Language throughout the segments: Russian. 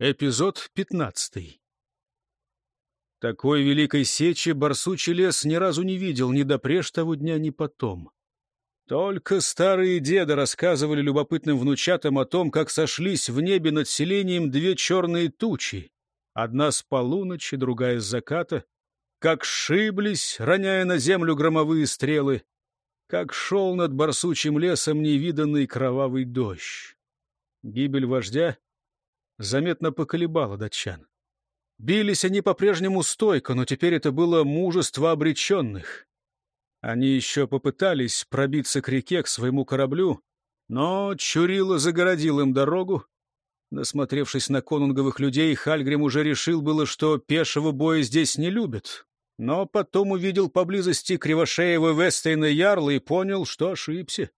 Эпизод пятнадцатый. Такой великой сечи барсучий лес ни разу не видел ни допреж того дня, ни потом. Только старые деды рассказывали любопытным внучатам о том, как сошлись в небе над селением две черные тучи, одна с полуночи, другая с заката, как шиблись, роняя на землю громовые стрелы, как шел над барсучим лесом невиданный кровавый дождь. Гибель вождя заметно поколебала датчан. Бились они по-прежнему стойко, но теперь это было мужество обреченных. Они еще попытались пробиться к реке, к своему кораблю, но Чурила загородил им дорогу. Насмотревшись на конунговых людей, Хальгрим уже решил было, что пешего боя здесь не любят. Но потом увидел поблизости Кривошеева Вестейна Ярла и понял, что ошибся.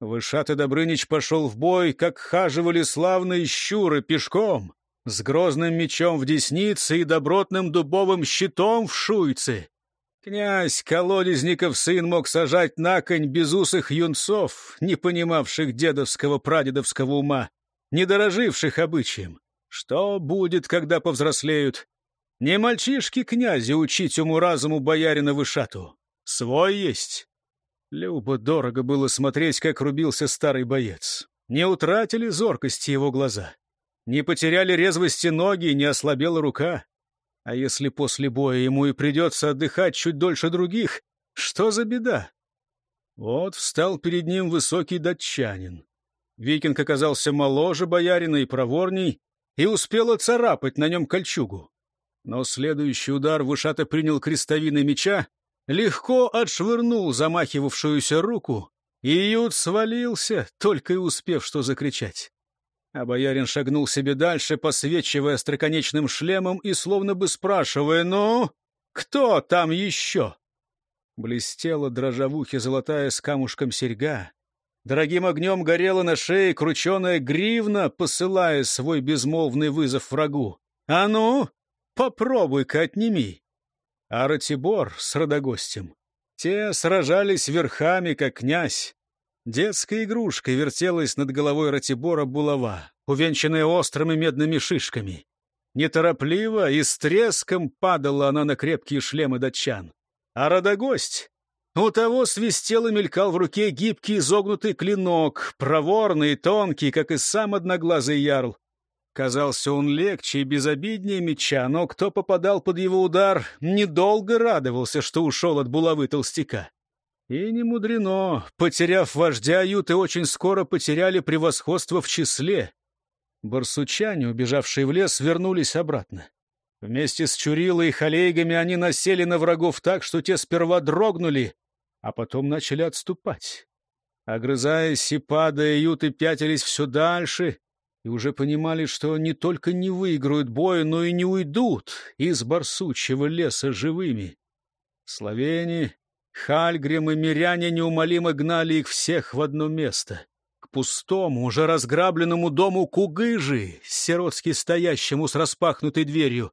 Вышатый Добрынич пошел в бой, как хаживали славные щуры пешком, с грозным мечом в деснице и добротным дубовым щитом в шуйце. Князь Колодезников сын мог сажать на конь безусых юнцов, не понимавших дедовского-прадедовского ума, не дороживших обычаем. Что будет, когда повзрослеют? Не мальчишки князя учить уму-разуму боярина Вышату. Свой есть. Любо дорого было смотреть, как рубился старый боец. Не утратили зоркости его глаза. Не потеряли резвости ноги, не ослабела рука. А если после боя ему и придется отдыхать чуть дольше других, что за беда? Вот встал перед ним высокий датчанин. Викинг оказался моложе боярина и проворней, и успел царапать на нем кольчугу. Но следующий удар Вышата принял крестовиной меча, легко отшвырнул замахивавшуюся руку, и Ют свалился, только и успев что закричать. А боярин шагнул себе дальше, посвечивая остроконечным шлемом и словно бы спрашивая «Ну, кто там еще?» Блестела дрожа в ухе золотая с камушком серьга. Дорогим огнем горела на шее крученая гривна, посылая свой безмолвный вызов врагу. «А ну, попробуй-ка отними!» А Ратибор с родогостем. Те сражались верхами, как князь. Детской игрушкой вертелась над головой Ратибора булава, увенчанная острыми медными шишками. Неторопливо и с треском падала она на крепкие шлемы датчан. А родогость... У того свистел и мелькал в руке гибкий изогнутый клинок, проворный и тонкий, как и сам одноглазый ярл. Казался он легче и безобиднее меча, но кто попадал под его удар, недолго радовался, что ушел от булавы толстяка. И не мудрено. Потеряв вождя, юты очень скоро потеряли превосходство в числе. Барсучане, убежавшие в лес, вернулись обратно. Вместе с Чурилой и Халейгами они насели на врагов так, что те сперва дрогнули, а потом начали отступать. Огрызаясь и падая, юты пятились все дальше, и уже понимали, что не только не выиграют боя, но и не уйдут из барсучьего леса живыми. Словени, Хальгрим и миряне неумолимо гнали их всех в одно место. К пустому, уже разграбленному дому Кугыжи, сиротски стоящему с распахнутой дверью.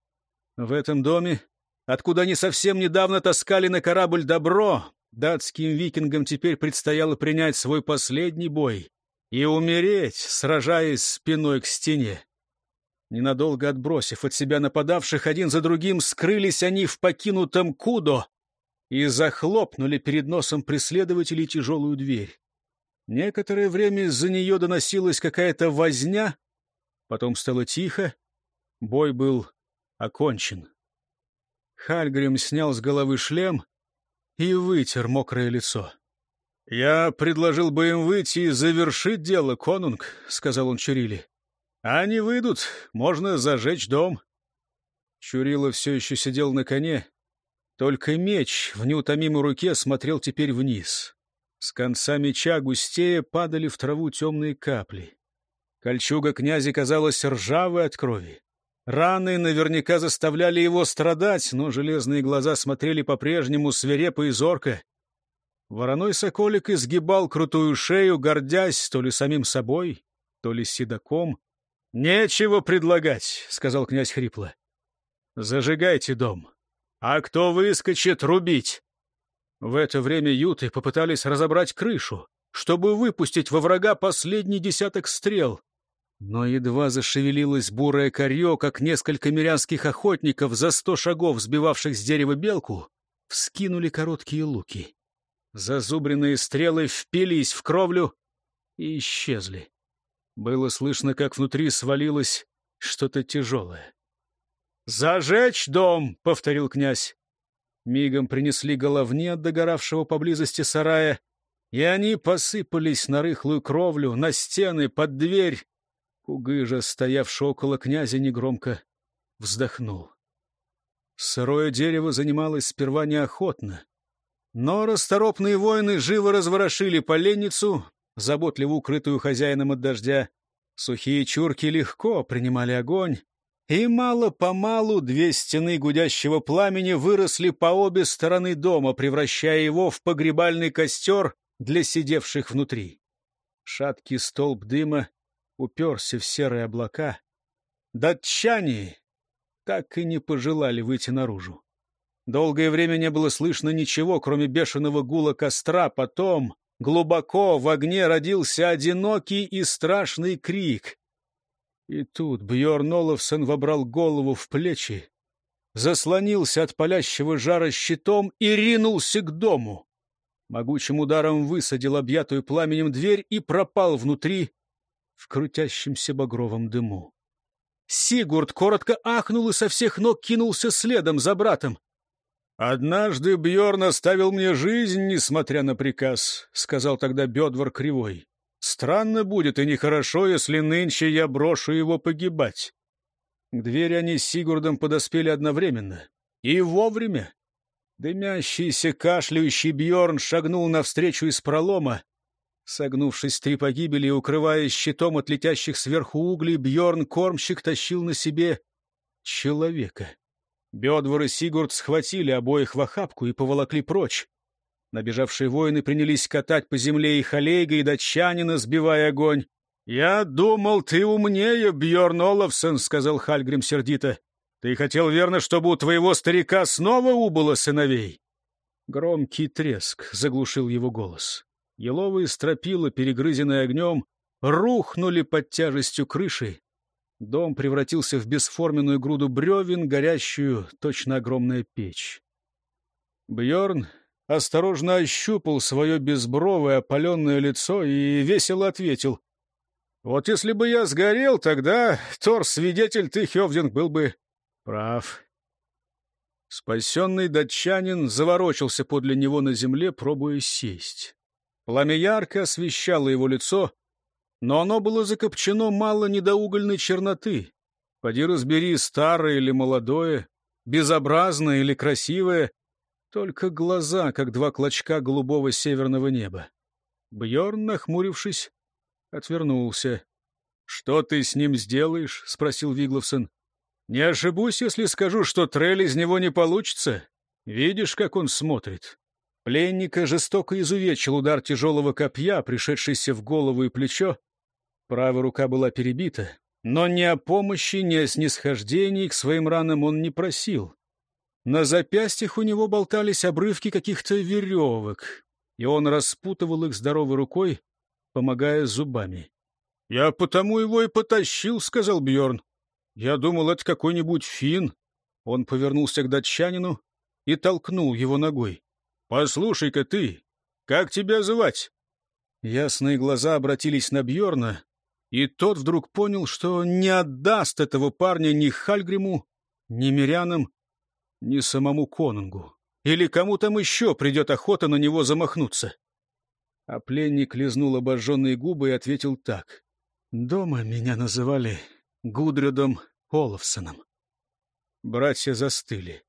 В этом доме, откуда они совсем недавно таскали на корабль добро, датским викингам теперь предстояло принять свой последний бой и умереть, сражаясь спиной к стене. Ненадолго отбросив от себя нападавших, один за другим скрылись они в покинутом Кудо и захлопнули перед носом преследователей тяжелую дверь. Некоторое время из-за нее доносилась какая-то возня, потом стало тихо, бой был окончен. Хальгрим снял с головы шлем и вытер мокрое лицо. — Я предложил бы им выйти и завершить дело, конунг, — сказал он Чурили. — Они выйдут, можно зажечь дом. Чурила все еще сидел на коне. Только меч в неутомимой руке смотрел теперь вниз. С конца меча густее падали в траву темные капли. Кольчуга князя казалась ржавой от крови. Раны наверняка заставляли его страдать, но железные глаза смотрели по-прежнему свирепо и зорко. Вороной соколик изгибал крутую шею, гордясь то ли самим собой, то ли седаком. — Нечего предлагать, — сказал князь хрипло. — Зажигайте дом. А кто выскочит, рубить. В это время юты попытались разобрать крышу, чтобы выпустить во врага последний десяток стрел. Но едва зашевелилась бурая корье, как несколько мирянских охотников, за сто шагов сбивавших с дерева белку, вскинули короткие луки. Зазубренные стрелы впились в кровлю и исчезли. Было слышно, как внутри свалилось что-то тяжелое. «Зажечь дом!» — повторил князь. Мигом принесли головни от догоравшего поблизости сарая, и они посыпались на рыхлую кровлю, на стены, под дверь. Кугыжа, стоявший около князя, негромко вздохнул. Сырое дерево занималось сперва неохотно. Но расторопные воины живо разворошили поленницу, заботливо укрытую хозяином от дождя. Сухие чурки легко принимали огонь, и мало-помалу две стены гудящего пламени выросли по обе стороны дома, превращая его в погребальный костер для сидевших внутри. Шаткий столб дыма уперся в серые облака. Датчане так и не пожелали выйти наружу. Долгое время не было слышно ничего, кроме бешеного гула костра. Потом глубоко в огне родился одинокий и страшный крик. И тут Бьорн Оловсон вобрал голову в плечи, заслонился от палящего жара щитом и ринулся к дому. Могучим ударом высадил объятую пламенем дверь и пропал внутри в крутящемся багровом дыму. Сигурд коротко ахнул и со всех ног кинулся следом за братом. «Однажды Бьорн оставил мне жизнь, несмотря на приказ», — сказал тогда Бедвар Кривой. «Странно будет и нехорошо, если нынче я брошу его погибать». К двери они с Сигурдом подоспели одновременно. И вовремя. Дымящийся, кашляющий Бьорн шагнул навстречу из пролома. Согнувшись три погибели и укрываясь щитом от летящих сверху углей, Бьорн кормщик тащил на себе человека. Бедвор и Сигурд схватили обоих в охапку и поволокли прочь. Набежавшие воины принялись катать по земле и Халейга, и датчанина, сбивая огонь. — Я думал, ты умнее, Бьорн Олафсон, — сказал Хальгрим сердито. — Ты хотел верно, чтобы у твоего старика снова убыло сыновей? Громкий треск заглушил его голос. Еловые стропила, перегрызенные огнем, рухнули под тяжестью крыши. Дом превратился в бесформенную груду бревен, горящую, точно огромная печь. Бьорн осторожно ощупал свое безбровое опаленное лицо и весело ответил. «Вот если бы я сгорел, тогда Тор-свидетель ты, Хевдинг, был бы прав». Спасенный датчанин заворочился подле него на земле, пробуя сесть. Пламя ярко освещало его лицо, но оно было закопчено мало недоугольной черноты. Поди разбери, старое или молодое, безобразное или красивое, только глаза, как два клочка голубого северного неба. Бьорн, нахмурившись, отвернулся. — Что ты с ним сделаешь? — спросил Вигловсон. — Не ошибусь, если скажу, что трель из него не получится. Видишь, как он смотрит. Пленника жестоко изувечил удар тяжелого копья, пришедшийся в голову и плечо. Правая рука была перебита, но ни о помощи, ни о снисхождении к своим ранам он не просил. На запястьях у него болтались обрывки каких-то веревок, и он распутывал их здоровой рукой, помогая зубами. — Я потому его и потащил, — сказал Бьорн. Я думал, это какой-нибудь фин. Он повернулся к датчанину и толкнул его ногой. — Послушай-ка ты, как тебя звать? Ясные глаза обратились на Бьорна, и тот вдруг понял, что не отдаст этого парня ни Хальгриму, ни Мирянам, ни самому Конунгу. Или кому там еще придет охота на него замахнуться. А пленник лизнул обожженные губы и ответил так. «Дома меня называли Гудрюдом Олафсоном». Братья застыли.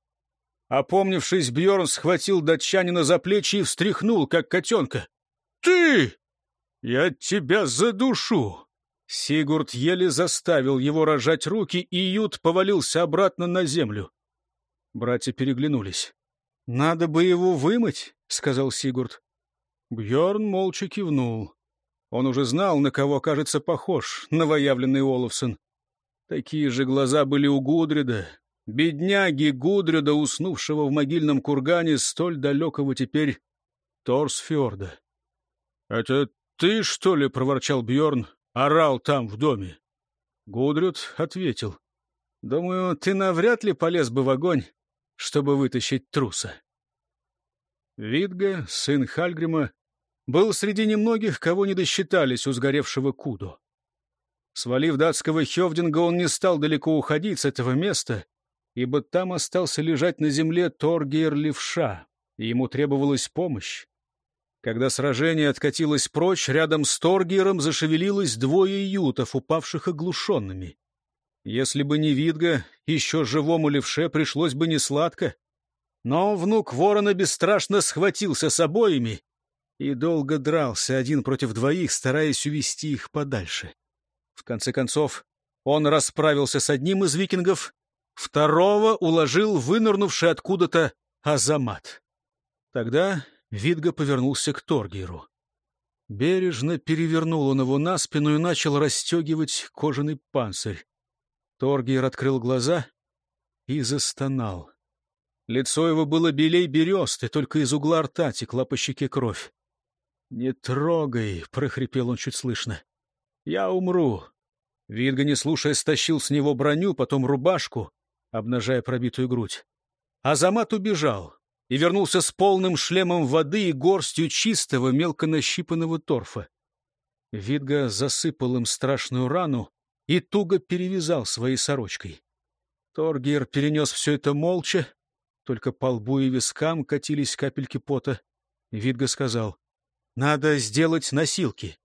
Опомнившись, Бьорн схватил датчанина за плечи и встряхнул, как котенка. «Ты! Я тебя задушу!» Сигурд еле заставил его рожать руки, и Ют повалился обратно на землю. Братья переглянулись. — Надо бы его вымыть, — сказал Сигурд. Бьорн молча кивнул. Он уже знал, на кого окажется похож новоявленный Олафсон. Такие же глаза были у Гудрида, бедняги Гудрида, уснувшего в могильном кургане столь далекого теперь Торсфьорда. — Это ты, что ли, — проворчал Бьорн, орал там, в доме. Гудрют ответил. «Думаю, ты навряд ли полез бы в огонь, чтобы вытащить труса». Видга, сын Хальгрима, был среди немногих, кого не досчитались у сгоревшего Кудо. Свалив датского Хевдинга, он не стал далеко уходить с этого места, ибо там остался лежать на земле Торгер Левша, и ему требовалась помощь. Когда сражение откатилось прочь, рядом с Торгером зашевелилось двое ютов, упавших оглушенными. Если бы не Видга, еще живому левше пришлось бы несладко. Но внук ворона бесстрашно схватился с обоими и долго дрался один против двоих, стараясь увести их подальше. В конце концов, он расправился с одним из викингов, второго уложил вынырнувший откуда-то Азамат. Тогда Видга повернулся к Торгеру. Бережно перевернул он его на спину и начал расстегивать кожаный панцирь. Торгер открыл глаза и застонал. Лицо его было белей бересты, только из угла рта текла по щеке кровь. «Не трогай!» — прохрипел он чуть слышно. «Я умру!» Видга, не слушая, стащил с него броню, потом рубашку, обнажая пробитую грудь. Азамат убежал и вернулся с полным шлемом воды и горстью чистого, мелко нащипанного торфа. Видга засыпал им страшную рану и туго перевязал своей сорочкой. Торгер перенес все это молча, только по лбу и вискам катились капельки пота. Видга сказал, «Надо сделать носилки».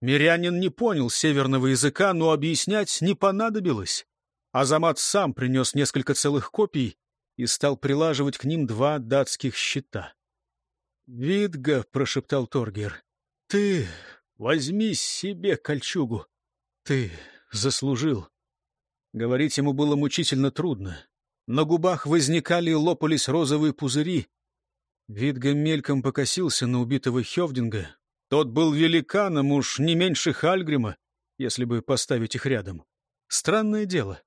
Мирянин не понял северного языка, но объяснять не понадобилось. Азамат сам принес несколько целых копий, и стал прилаживать к ним два датских щита. «Видга», — прошептал Торгер, — «ты возьми себе кольчугу. Ты заслужил». Говорить ему было мучительно трудно. На губах возникали и лопались розовые пузыри. Видга мельком покосился на убитого Хевдинга. Тот был великаном, уж не меньше Хальгрима, если бы поставить их рядом. Странное дело.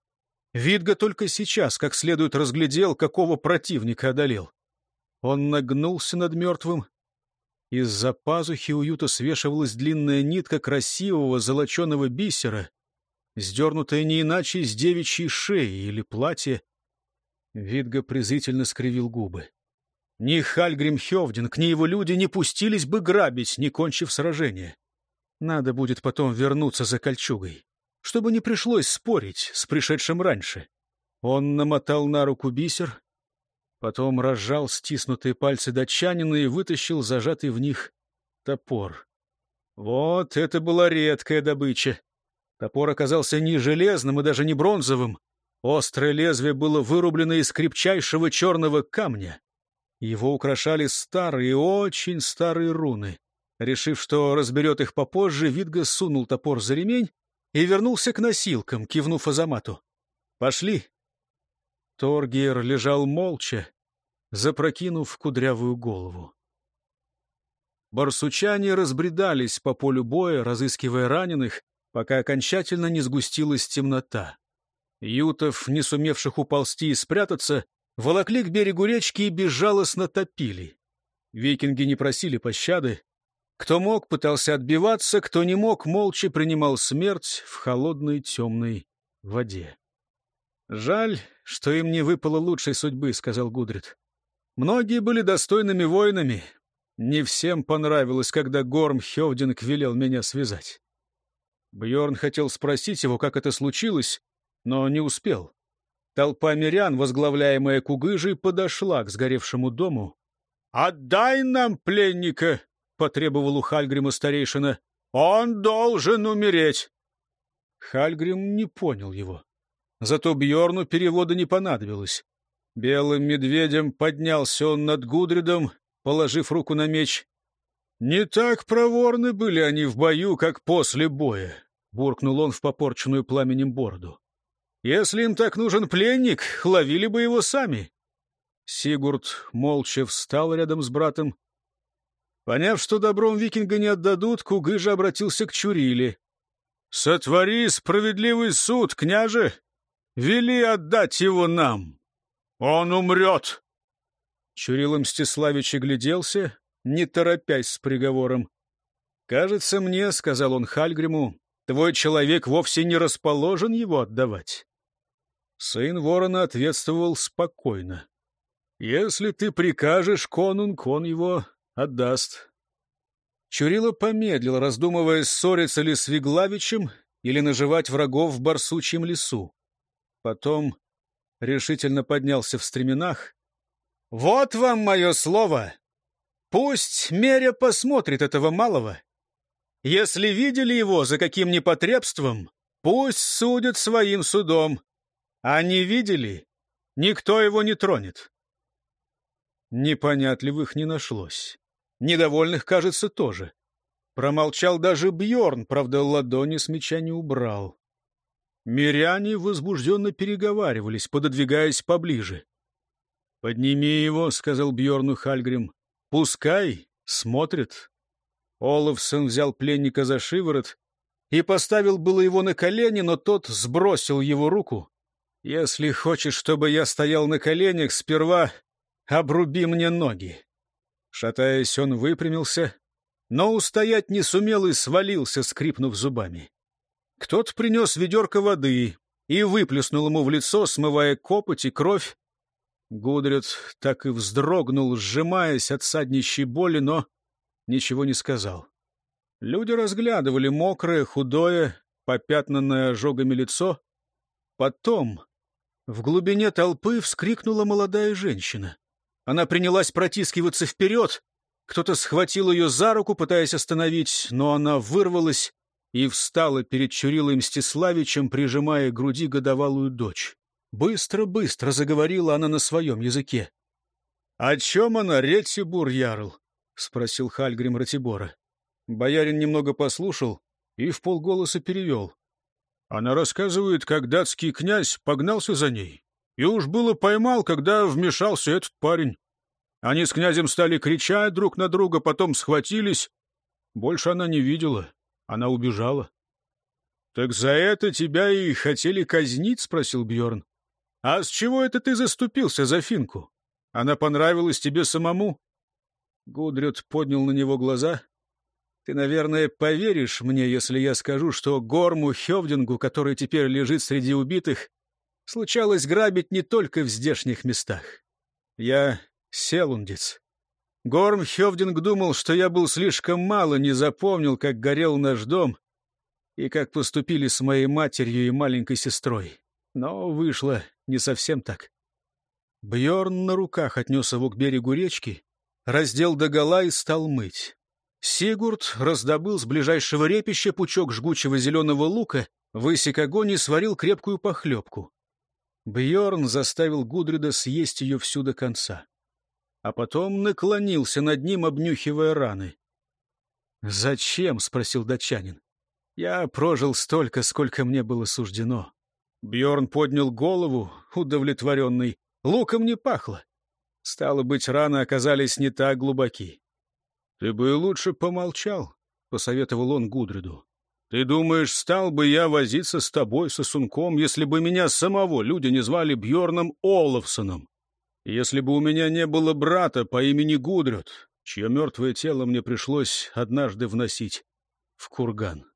Видга только сейчас как следует разглядел, какого противника одолел. Он нагнулся над мертвым. Из-за пазухи уюта свешивалась длинная нитка красивого золоченого бисера, сдернутая не иначе с девичьей шеи или платья. Видга презрительно скривил губы. Ни Хальгрим Хевдинг, ни его люди не пустились бы грабить, не кончив сражение. Надо будет потом вернуться за кольчугой чтобы не пришлось спорить с пришедшим раньше. Он намотал на руку бисер, потом разжал стиснутые пальцы датчанина и вытащил зажатый в них топор. Вот это была редкая добыча. Топор оказался не железным и даже не бронзовым. Острое лезвие было вырублено из крепчайшего черного камня. Его украшали старые, очень старые руны. Решив, что разберет их попозже, Видга сунул топор за ремень и вернулся к носилкам, кивнув Азамату. «Пошли». Торгер лежал молча, запрокинув кудрявую голову. Барсучане разбредались по полю боя, разыскивая раненых, пока окончательно не сгустилась темнота. Ютов, не сумевших уползти и спрятаться, волокли к берегу речки и безжалостно топили. Викинги не просили пощады, кто мог, пытался отбиваться, кто не мог, молча принимал смерть в холодной темной воде. «Жаль, что им не выпало лучшей судьбы», — сказал Гудрит. «Многие были достойными воинами. Не всем понравилось, когда Горм Хевдинг велел меня связать». Бьорн хотел спросить его, как это случилось, но не успел. Толпа мирян, возглавляемая Кугыжей, подошла к сгоревшему дому. «Отдай нам пленника!» Потребовал у Хальгрима старейшина. «Он должен умереть!» Хальгрим не понял его. Зато Бьорну перевода не понадобилось. Белым медведем поднялся он над Гудридом, положив руку на меч. «Не так проворны были они в бою, как после боя», — буркнул он в попорченную пламенем бороду. «Если им так нужен пленник, ловили бы его сами». Сигурд молча встал рядом с братом, Поняв, что добром викинга не отдадут, Кугыжа обратился к Чуриле. — Сотвори справедливый суд, княже! Вели отдать его нам! Он умрет! Чурил Мстиславич огляделся, не торопясь с приговором. — Кажется мне, — сказал он Хальгриму, — Твой человек вовсе не расположен его отдавать. Сын ворона ответствовал спокойно. «Если ты прикажешь, конунг, он его отдаст». Чурила помедлил, раздумывая, ссориться ли с Виглавичем или наживать врагов в барсучьем лесу. Потом решительно поднялся в стременах. «Вот вам мое слово! Пусть Меря посмотрит этого малого. Если видели его за каким непотребством, пусть судят своим судом. А не видели, никто его не тронет». Непонятливых не нашлось. Недовольных, кажется, тоже. Промолчал даже Бьорн, правда, ладони с меча не убрал. Миряне возбужденно переговаривались, пододвигаясь поближе. — Подними его, — сказал Бьорну Хальгрим. — Пускай смотрит. Олафсон взял пленника за шиворот и поставил было его на колени, но тот сбросил его руку. — Если хочешь, чтобы я стоял на коленях, сперва обруби мне ноги. Шатаясь, он выпрямился, но устоять не сумел и свалился, скрипнув зубами. Кто-то принес ведерко воды и выплеснул ему в лицо, смывая копоть и кровь. Гудрид так и вздрогнул, сжимаясь от саднищей боли, но ничего не сказал. Люди разглядывали мокрое, худое, попятнанное ожогами лицо. Потом в глубине толпы вскрикнула молодая женщина. Она принялась протискиваться вперед. Кто-то схватил ее за руку, пытаясь остановить, но она вырвалась и встала перед Чурилой Мстиславичем, прижимая к груди годовалую дочь. Быстро-быстро заговорила она на своем языке. — О чем она, Ретибур Ярл? — спросил Хальгрим Ратибора. Боярин немного послушал и в полголоса перевел. Она рассказывает, как датский князь погнался за ней и уж было поймал, когда вмешался этот парень. Они с князем стали кричать друг на друга, потом схватились. Больше она не видела. Она убежала. — Так за это тебя и хотели казнить? — спросил Бьорн. А с чего это ты заступился за Финку? Она понравилась тебе самому? Гудрид поднял на него глаза. — Ты, наверное, поверишь мне, если я скажу, что Горму Хевдингу, который теперь лежит среди убитых, случалось грабить не только в здешних местах. Я селундец. Горм Хевдинг думал, что я был слишком мало, не запомнил, как горел наш дом и как поступили с моей матерью и маленькой сестрой. Но вышло не совсем так. Бьорн на руках отнес его к берегу речки, раздел догола и стал мыть. Сигурд раздобыл с ближайшего репища пучок жгучего зеленого лука, высек огонь и сварил крепкую похлебку. Бьорн заставил Гудрида съесть ее всю до конца а потом наклонился над ним, обнюхивая раны. «Зачем?» — спросил датчанин. «Я прожил столько, сколько мне было суждено». Бьорн поднял голову, удовлетворенный. Луком не пахло. Стало быть, раны оказались не так глубоки. «Ты бы лучше помолчал», — посоветовал он Гудриду. «Ты думаешь, стал бы я возиться с тобой, сосунком, если бы меня самого люди не звали Бьорном Олафсоном? Если бы у меня не было брата по имени Гудрют, чье мертвое тело мне пришлось однажды вносить в курган.